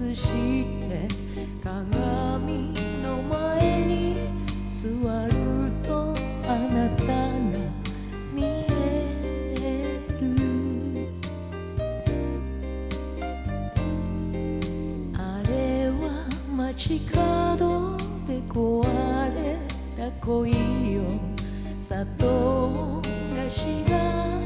スして鏡の前に座るとあなたが見えるあれは街角で壊れた恋よ砂糖菓子が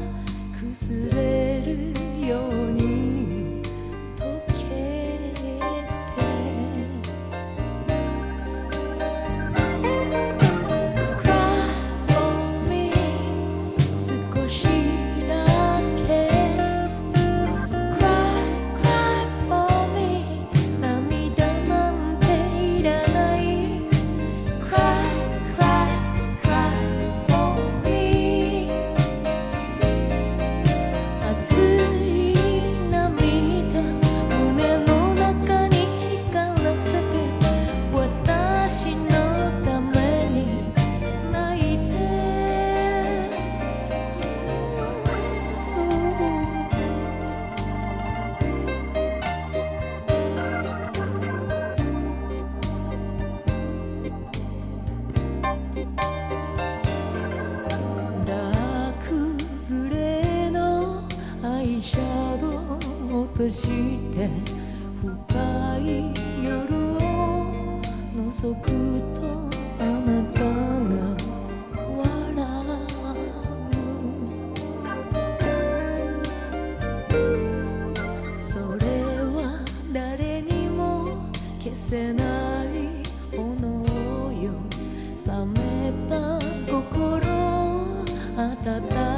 シャドウ落として深い夜を覗くとあなたが笑う。それは誰にも消せない炎よ。冷めた心温